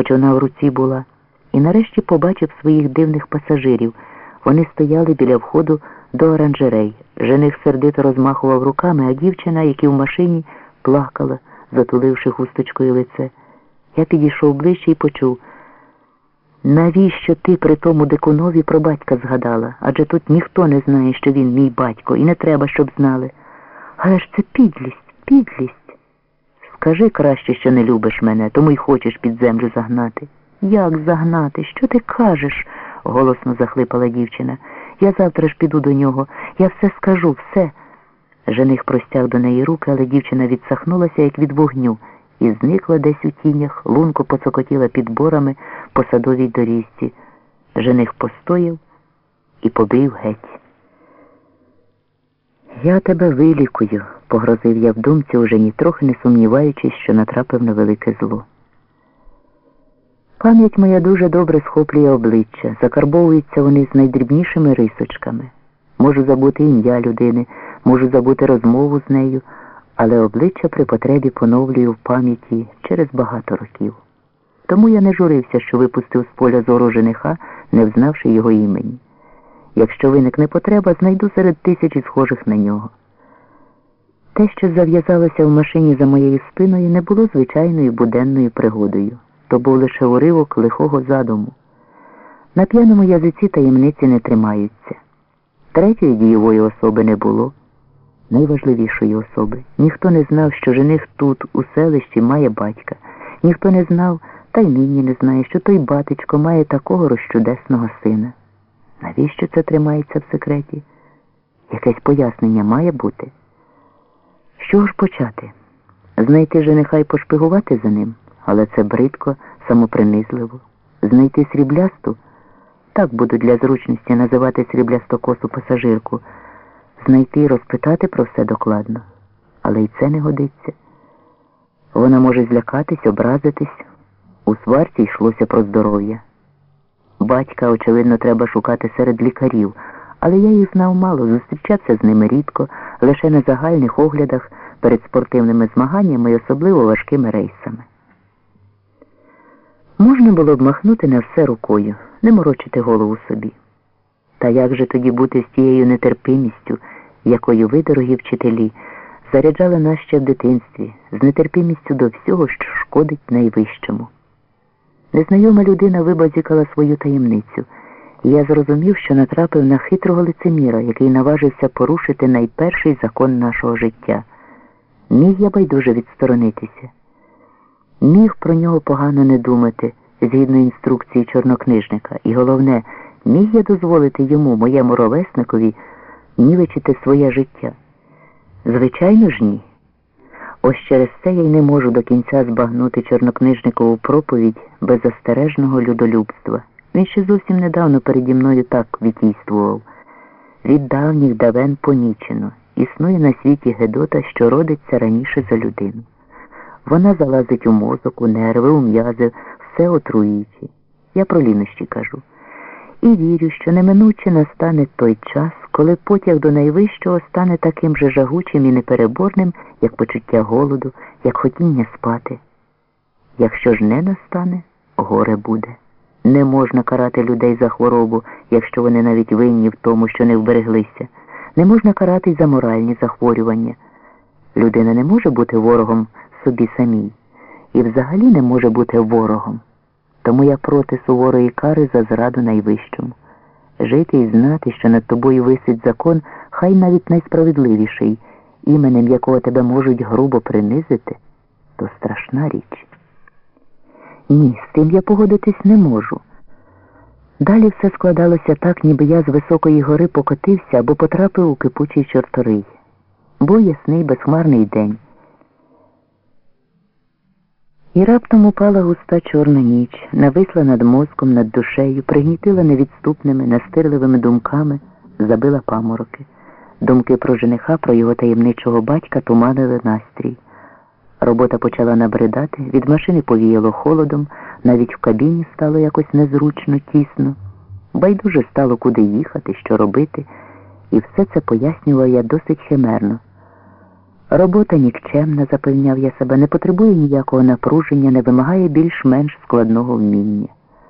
хоч вона в руці була, і нарешті побачив своїх дивних пасажирів. Вони стояли біля входу до оранжерей. Жених сердито розмахував руками, а дівчина, як і в машині, плакала, затуливши хусточкою лице. Я підійшов ближче і почув. Навіщо ти при тому дикунові про батька згадала? Адже тут ніхто не знає, що він мій батько, і не треба, щоб знали. Але ж це підлість, підлість. Скажи краще, що не любиш мене, тому й хочеш під землю загнати. Як загнати? Що ти кажеш? голосно захлипала дівчина. Я завтра ж піду до нього. Я все скажу, все. Жених простяг до неї руки, але дівчина відсахнулася, як від вогню, і зникла десь у тінях, лунко поцокотіла під борами по садовій доріжці. Жених постояв і побрів геть. Я тебе вилікую, погрозив я в думці, уже нітрохи не сумніваючись, що натрапив на велике зло. Пам'ять моя дуже добре схоплює обличчя, закарбовуються вони з найдрібнішими рисочками. Можу забути ім'я людини, можу забути розмову з нею, але обличчя при потребі поновлюю в пам'яті через багато років. Тому я не журився, що випустив з поля зору жениха, не взнавши його імені. Якщо виникне потреба, знайду серед тисячі схожих на нього. Те, що зав'язалося в машині за моєю спиною, не було звичайною буденною пригодою, то був лише уривок лихого задуму. На п'яному язиці таємниці не тримаються. Третьої дієвої особи не було, найважливішої особи. Ніхто не знав, що жених тут, у селищі, має батька, ніхто не знав, та й нині не знає, що той батечко має такого розчудесного сина. Навіщо це тримається в секреті? Якесь пояснення має бути. Що ж почати? Знайти жениха й пошпигувати за ним, але це бридко, самопринизливо. Знайти сріблясту так буду для зручності називати сріблястокосу пасажирку, знайти і розпитати про все докладно. Але й це не годиться. Вона може злякатись, образитись. У сварці йшлося про здоров'я. Батька, очевидно, треба шукати серед лікарів, але я їх знав мало, зустрічався з ними рідко, лише на загальних оглядах перед спортивними змаганнями і особливо важкими рейсами. Можна було б махнути на все рукою, не морочити голову собі. Та як же тоді бути з тією нетерпимістю, якою ви, дорогі вчителі, заряджали нас ще в дитинстві, з нетерпимістю до всього, що шкодить найвищому? Незнайома людина вибазікала свою таємницю, я зрозумів, що натрапив на хитрого лицеміра, який наважився порушити найперший закон нашого життя. Міг я байдуже відсторонитися. Міг про нього погано не думати, згідно інструкції чорнокнижника, і головне, міг я дозволити йому, моєму ровесникові, нівечити своє життя? Звичайно ж, ні. Ось через це я й не можу до кінця збагнути чорнокнижникову проповідь беззастережного людолюбства. Він ще зовсім недавно переді мною так вітійствував. Від давніх давен понічено. Існує на світі Гедота, що родиться раніше за людину. Вона залазить у мозок, у нерви, у м'язи, все отруюючи. Я про лінощі кажу. І вірю, що неминуче настане той час, коли потяг до найвищого стане таким же жагучим і непереборним, як почуття голоду, як хотіння спати. Якщо ж не настане, горе буде. Не можна карати людей за хворобу, якщо вони навіть винні в тому, що не вбереглися. Не можна карати й за моральні захворювання. Людина не може бути ворогом собі самій і взагалі не може бути ворогом. Тому я проти суворої кари за зраду найвищому. Жити і знати, що над тобою висить закон, хай навіть найсправедливіший, іменем якого тебе можуть грубо принизити, то страшна річ. Ні, з тим я погодитись не можу. Далі все складалося так, ніби я з високої гори покотився або потрапив у кипучий чорторий. Був ясний безхмарний день. І раптом упала густа чорна ніч, нависла над мозком, над душею, пригнітила невідступними, настирливими думками, забила памороки. Думки про жениха, про його таємничого батька туманили настрій. Робота почала набридати, від машини повіяло холодом, навіть в кабіні стало якось незручно, тісно. Байдуже стало куди їхати, що робити, і все це пояснював я досить химерно. Робота нікчемна, запевняв я себе, не потребує ніякого напруження, не вимагає більш-менш складного вміння.